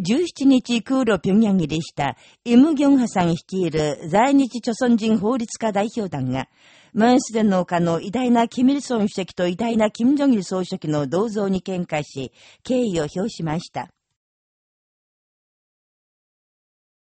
17日空路平壌入りしたイム・ギョンハさん率いる在日朝鮮人法律家代表団が、マンスデンの丘の偉大なキミルソン主席と偉大なキム・ジョギル総書記の銅像に喧嘩し、敬意を表しました。